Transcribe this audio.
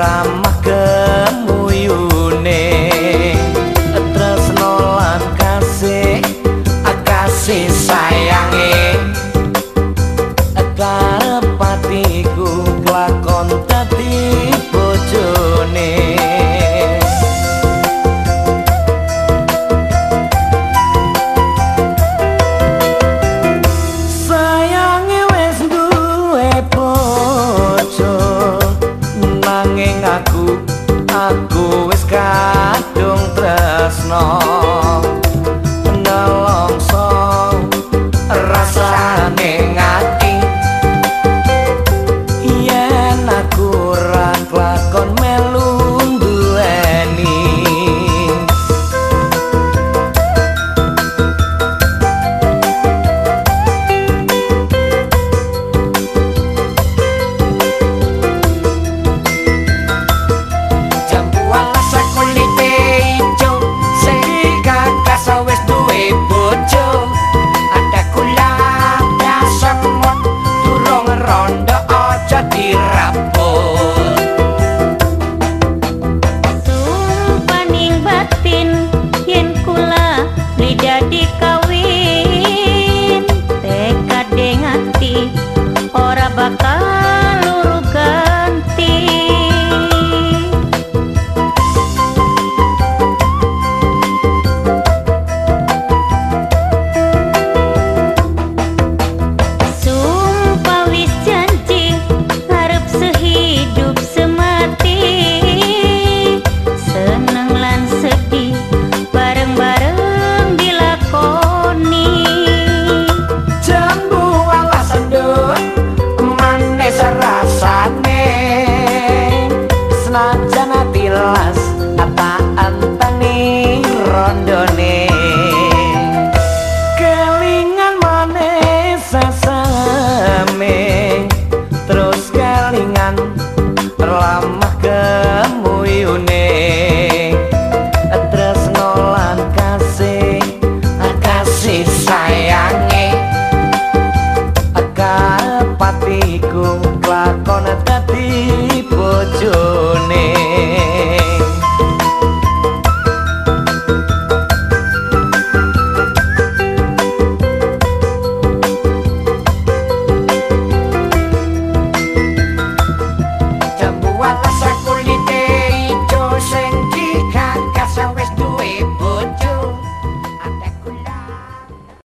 รำ dirapot Sung paning batin yen kula beli jadi kawin. Tekad ngati ora bakal